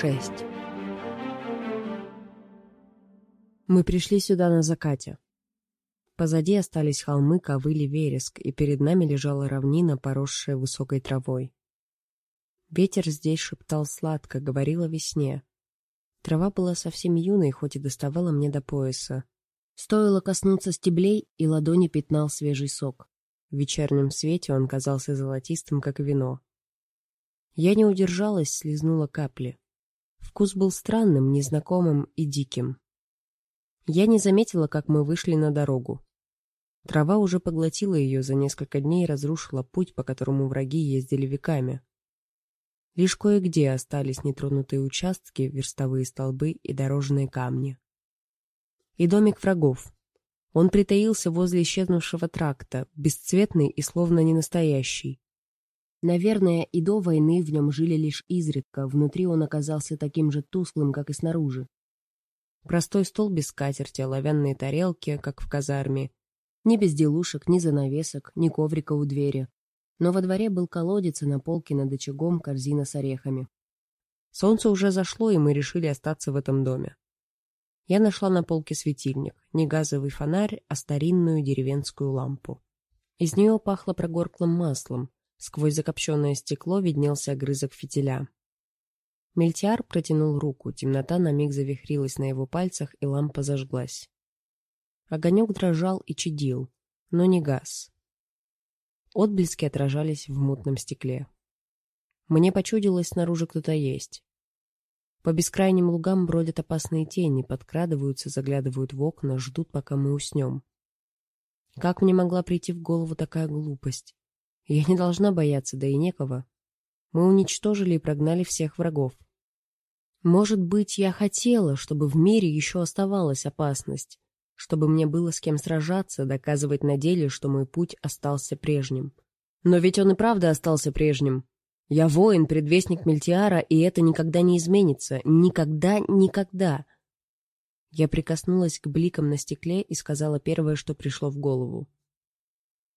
6. Мы пришли сюда на закате. Позади остались холмы, ковыли, вереск, и перед нами лежала равнина, поросшая высокой травой. Ветер здесь шептал сладко, говорил о весне. Трава была совсем юной, хоть и доставала мне до пояса. Стоило коснуться стеблей, и ладони пятнал свежий сок. В вечернем свете он казался золотистым, как вино. Я не удержалась, слезнула капли. Вкус был странным, незнакомым и диким. Я не заметила, как мы вышли на дорогу. Трава уже поглотила ее за несколько дней и разрушила путь, по которому враги ездили веками. Лишь кое-где остались нетронутые участки, верстовые столбы и дорожные камни. И домик врагов. Он притаился возле исчезнувшего тракта, бесцветный и словно не настоящий. Наверное, и до войны в нем жили лишь изредка, внутри он оказался таким же тусклым, как и снаружи. Простой стол без скатерти, оловянные тарелки, как в казарме. Ни безделушек, ни занавесок, ни коврика у двери. Но во дворе был колодец, и на полке над очагом корзина с орехами. Солнце уже зашло, и мы решили остаться в этом доме. Я нашла на полке светильник, не газовый фонарь, а старинную деревенскую лампу. Из нее пахло прогорклым маслом, Сквозь закопченное стекло виднелся огрызок фитиля. Мельтиар протянул руку, темнота на миг завихрилась на его пальцах, и лампа зажглась. Огонек дрожал и чадил, но не газ. Отблески отражались в мутном стекле. Мне почудилось, снаружи кто-то есть. По бескрайним лугам бродят опасные тени, подкрадываются, заглядывают в окна, ждут, пока мы уснем. Как мне могла прийти в голову такая глупость? Я не должна бояться, да и некого. Мы уничтожили и прогнали всех врагов. Может быть, я хотела, чтобы в мире еще оставалась опасность, чтобы мне было с кем сражаться, доказывать на деле, что мой путь остался прежним. Но ведь он и правда остался прежним. Я воин, предвестник Мельтиара, и это никогда не изменится. Никогда, никогда. Я прикоснулась к бликам на стекле и сказала первое, что пришло в голову.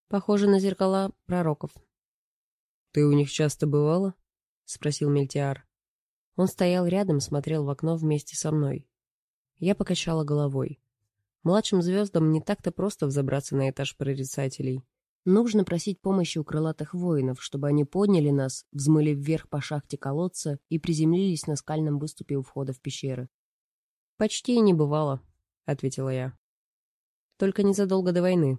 Похоже на зеркала пророков. «Ты у них часто бывала?» — спросил Мельтиар. Он стоял рядом, смотрел в окно вместе со мной. Я покачала головой. Младшим звездам не так-то просто взобраться на этаж прорицателей. Нужно просить помощи у крылатых воинов, чтобы они подняли нас, взмыли вверх по шахте колодца и приземлились на скальном выступе у входа в пещеры. «Почти и не бывало», — ответила я. «Только незадолго до войны.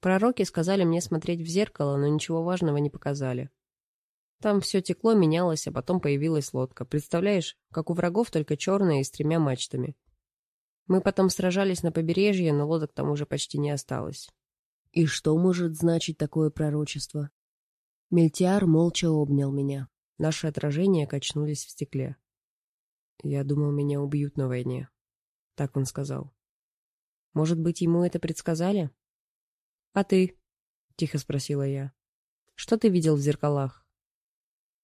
Пророки сказали мне смотреть в зеркало, но ничего важного не показали. Там все текло, менялось, а потом появилась лодка. Представляешь, как у врагов только черная и с тремя мачтами. Мы потом сражались на побережье, но лодок там уже почти не осталось. И что может значить такое пророчество? Мельтиар молча обнял меня. Наши отражения качнулись в стекле. Я думал, меня убьют на войне. Так он сказал. Может быть, ему это предсказали? «А ты?» — тихо спросила я. «Что ты видел в зеркалах?»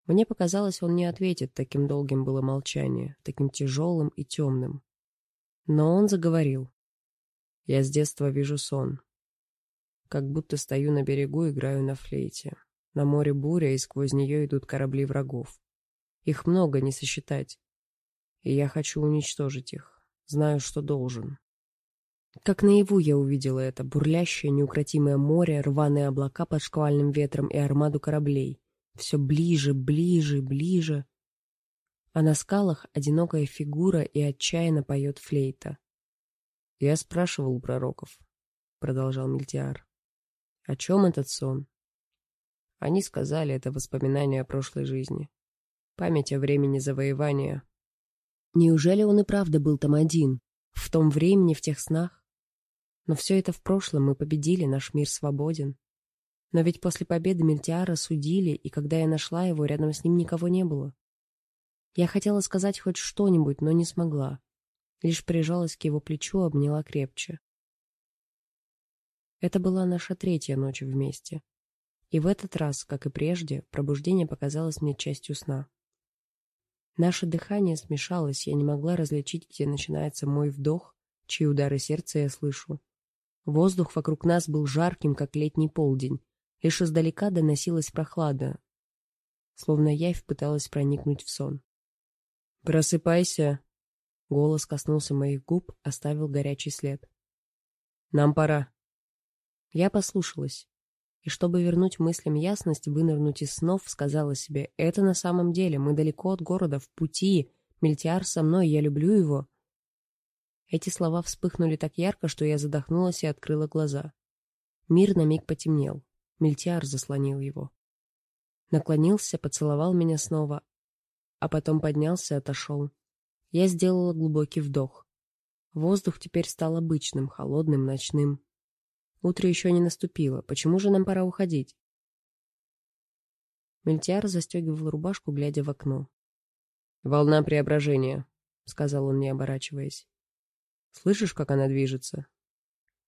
Мне показалось, он не ответит, таким долгим было молчание, таким тяжелым и темным. Но он заговорил. Я с детства вижу сон. Как будто стою на берегу, играю на флейте. На море буря, и сквозь нее идут корабли врагов. Их много, не сосчитать. И я хочу уничтожить их. Знаю, что должен. Как наяву я увидела это бурлящее, неукротимое море, рваные облака под шквальным ветром и армаду кораблей. Все ближе, ближе, ближе. А на скалах одинокая фигура и отчаянно поет флейта. «Я спрашивал у пророков», — продолжал Мильтиар. «О чем этот сон?» Они сказали, это воспоминание о прошлой жизни. Память о времени завоевания. Неужели он и правда был там один? В том времени, в тех снах? Но все это в прошлом, мы победили, наш мир свободен. Но ведь после победы Мельтиара судили, и когда я нашла его, рядом с ним никого не было. Я хотела сказать хоть что-нибудь, но не смогла. Лишь прижалась к его плечу, обняла крепче. Это была наша третья ночь вместе. И в этот раз, как и прежде, пробуждение показалось мне частью сна. Наше дыхание смешалось, я не могла различить, где начинается мой вдох, чьи удары сердца я слышу, Воздух вокруг нас был жарким, как летний полдень. Лишь издалека доносилась прохлада, словно явь пыталась проникнуть в сон. «Просыпайся!» Голос коснулся моих губ, оставил горячий след. «Нам пора!» Я послушалась. И чтобы вернуть мыслям ясность, вынырнуть из снов, сказала себе, «Это на самом деле, мы далеко от города, в пути, Мельтиар со мной, я люблю его». Эти слова вспыхнули так ярко, что я задохнулась и открыла глаза. Мир на миг потемнел. Мельтиар заслонил его. Наклонился, поцеловал меня снова, а потом поднялся и отошел. Я сделала глубокий вдох. Воздух теперь стал обычным, холодным, ночным. Утро еще не наступило. Почему же нам пора уходить? Мельтиар застегивал рубашку, глядя в окно. «Волна преображения», — сказал он, не оборачиваясь. «Слышишь, как она движется?»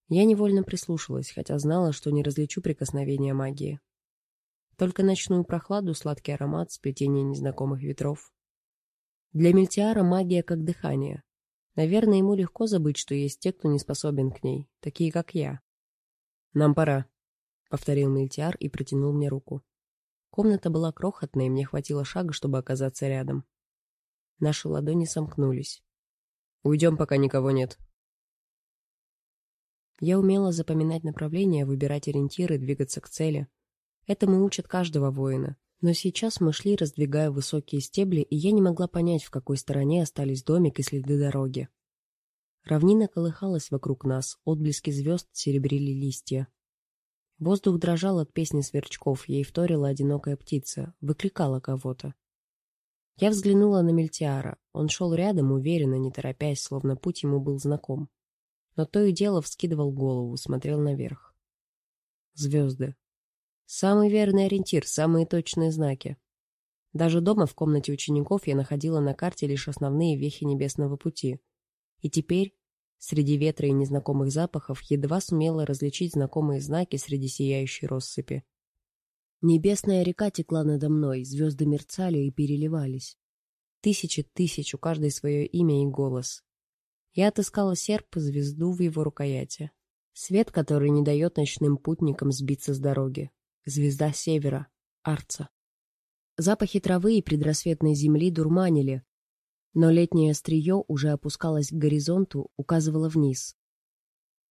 Я невольно прислушалась, хотя знала, что не различу прикосновения магии. Только ночную прохладу, сладкий аромат, сплетение незнакомых ветров. Для Мельтиара магия как дыхание. Наверное, ему легко забыть, что есть те, кто не способен к ней, такие как я. «Нам пора», — повторил Мельтиар и протянул мне руку. Комната была крохотная, и мне хватило шага, чтобы оказаться рядом. Наши ладони сомкнулись. «Уйдем, пока никого нет». Я умела запоминать направления, выбирать ориентиры, двигаться к цели. Этому учат каждого воина. Но сейчас мы шли, раздвигая высокие стебли, и я не могла понять, в какой стороне остались домик и следы дороги. Равнина колыхалась вокруг нас, отблески звезд серебрили листья. Воздух дрожал от песни сверчков, ей вторила одинокая птица, выкликала кого-то. Я взглянула на Мельтиара. Он шел рядом, уверенно, не торопясь, словно путь ему был знаком. Но то и дело вскидывал голову, смотрел наверх. Звезды. Самый верный ориентир, самые точные знаки. Даже дома в комнате учеников я находила на карте лишь основные вехи небесного пути. И теперь, среди ветра и незнакомых запахов, едва сумела различить знакомые знаки среди сияющей россыпи. Небесная река текла надо мной, звезды мерцали и переливались. Тысячи тысяч, у каждой свое имя и голос. Я отыскала серп и звезду в его рукояти. Свет, который не дает ночным путникам сбиться с дороги. Звезда севера. Арца. Запахи травы и предрассветной земли дурманили, но летнее острие уже опускалось к горизонту, указывало вниз.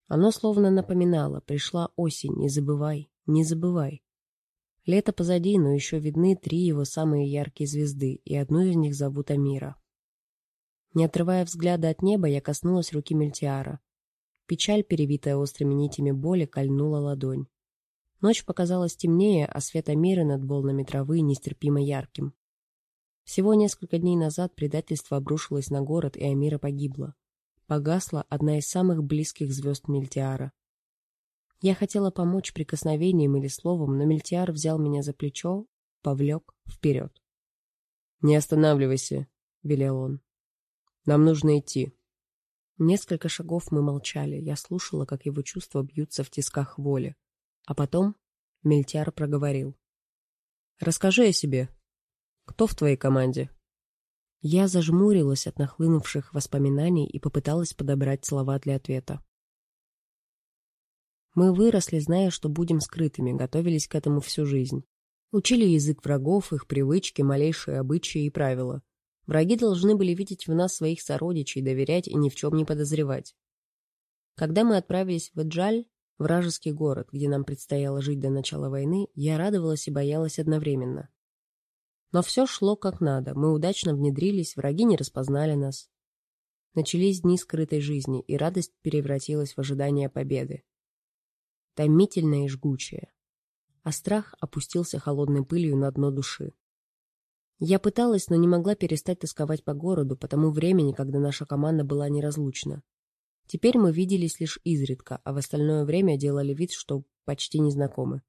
Оно словно напоминало, пришла осень, не забывай, не забывай. Лето позади, но еще видны три его самые яркие звезды, и одну из них зовут Амира. Не отрывая взгляда от неба, я коснулась руки Мельтиара. Печаль, перевитая острыми нитями боли, кольнула ладонь. Ночь показалась темнее, а свет Амиры над волнами травы нестерпимо ярким. Всего несколько дней назад предательство обрушилось на город, и Амира погибла. Погасла одна из самых близких звезд Мельтиара. Я хотела помочь прикосновением или словом, но Мельтиар взял меня за плечо, повлек вперед. «Не останавливайся», — велел он. «Нам нужно идти». Несколько шагов мы молчали. Я слушала, как его чувства бьются в тисках воли. А потом Мельтяр проговорил. «Расскажи о себе. Кто в твоей команде?» Я зажмурилась от нахлынувших воспоминаний и попыталась подобрать слова для ответа. Мы выросли, зная, что будем скрытыми, готовились к этому всю жизнь. Учили язык врагов, их привычки, малейшие обычаи и правила. Враги должны были видеть в нас своих сородичей, доверять и ни в чем не подозревать. Когда мы отправились в Эджаль, Вражеский город, где нам предстояло жить до начала войны, я радовалась и боялась одновременно. Но все шло как надо, мы удачно внедрились, враги не распознали нас. Начались дни скрытой жизни, и радость превратилась в ожидание победы. Томительная и жгучая. А страх опустился холодной пылью на дно души. Я пыталась, но не могла перестать тосковать по городу, по тому времени, когда наша команда была неразлучна. Теперь мы виделись лишь изредка, а в остальное время делали вид, что почти не знакомы.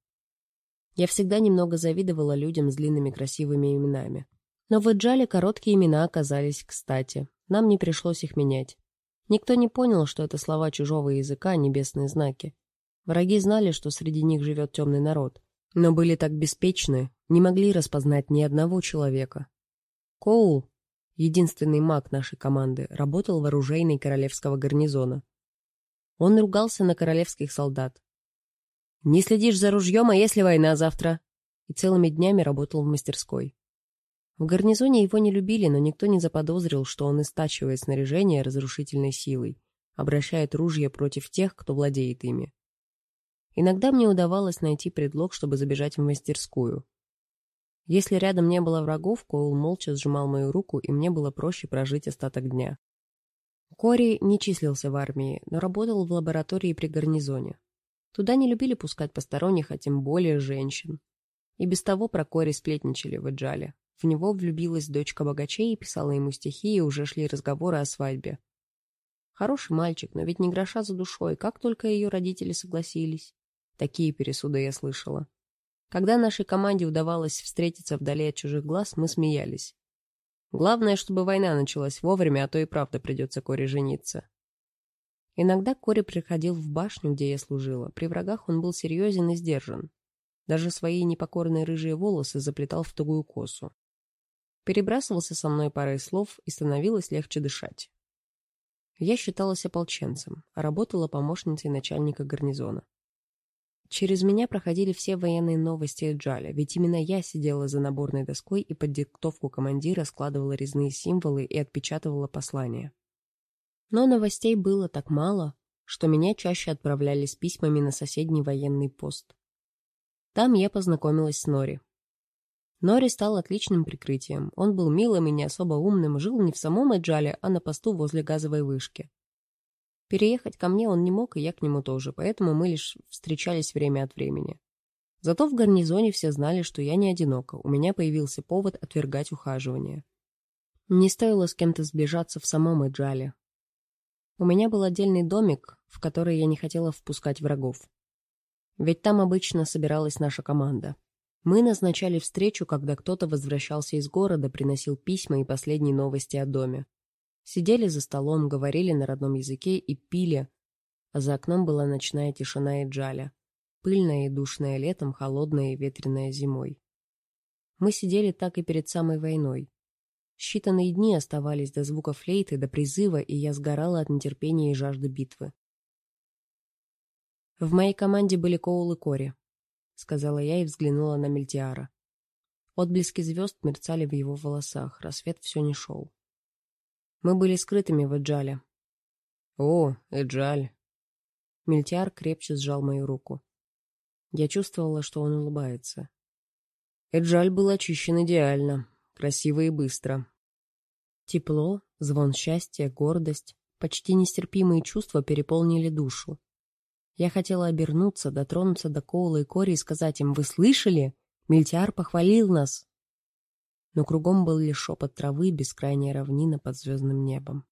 Я всегда немного завидовала людям с длинными красивыми именами. Но в Эджале короткие имена оказались кстати. Нам не пришлось их менять. Никто не понял, что это слова чужого языка, небесные знаки. Враги знали, что среди них живет темный народ, но были так беспечны, не могли распознать ни одного человека. Коул, единственный маг нашей команды, работал в оружейной королевского гарнизона. Он ругался на королевских солдат. «Не следишь за ружьем, а если война завтра?» И целыми днями работал в мастерской. В гарнизоне его не любили, но никто не заподозрил, что он истачивает снаряжение разрушительной силой, обращает ружья против тех, кто владеет ими. Иногда мне удавалось найти предлог, чтобы забежать в мастерскую. Если рядом не было врагов, Коул молча сжимал мою руку, и мне было проще прожить остаток дня. Кори не числился в армии, но работал в лаборатории при гарнизоне. Туда не любили пускать посторонних, а тем более женщин. И без того про Кори сплетничали в Эджале. В него влюбилась дочка богачей и писала ему стихи, и уже шли разговоры о свадьбе. Хороший мальчик, но ведь не гроша за душой, как только ее родители согласились. Такие пересуды я слышала. Когда нашей команде удавалось встретиться вдали от чужих глаз, мы смеялись. Главное, чтобы война началась вовремя, а то и правда придется Коре жениться. Иногда Кори приходил в башню, где я служила. При врагах он был серьезен и сдержан. Даже свои непокорные рыжие волосы заплетал в тугую косу перебрасывался со мной парой слов и становилось легче дышать. Я считалась ополченцем, а работала помощницей начальника гарнизона. Через меня проходили все военные новости Джаля, ведь именно я сидела за наборной доской и под диктовку командира складывала резные символы и отпечатывала послания. Но новостей было так мало, что меня чаще отправляли с письмами на соседний военный пост. Там я познакомилась с Нори, Нори стал отличным прикрытием. Он был милым и не особо умным, жил не в самом Эджале, а на посту возле газовой вышки. Переехать ко мне он не мог, и я к нему тоже, поэтому мы лишь встречались время от времени. Зато в гарнизоне все знали, что я не одинока, у меня появился повод отвергать ухаживание. Не стоило с кем-то сближаться в самом Эджале. У меня был отдельный домик, в который я не хотела впускать врагов. Ведь там обычно собиралась наша команда. Мы назначали встречу, когда кто-то возвращался из города, приносил письма и последние новости о доме. Сидели за столом, говорили на родном языке и пили, а за окном была ночная тишина и джаля. Пыльная и душная летом, холодная и ветреная зимой. Мы сидели так и перед самой войной. Считанные дни оставались до звука флейты, до призыва, и я сгорала от нетерпения и жажды битвы. В моей команде были Коул и Кори сказала я и взглянула на Мельтиара. Отблески звезд мерцали в его волосах, рассвет все не шел. Мы были скрытыми в Эджале. «О, Эджаль!» Мельтиар крепче сжал мою руку. Я чувствовала, что он улыбается. Эджаль был очищен идеально, красиво и быстро. Тепло, звон счастья, гордость, почти нестерпимые чувства переполнили душу. Я хотела обернуться, дотронуться до Коула и Кори и сказать им «Вы слышали? Мильтиар похвалил нас!» Но кругом был лишь шепот травы, бескрайняя равнина под звездным небом.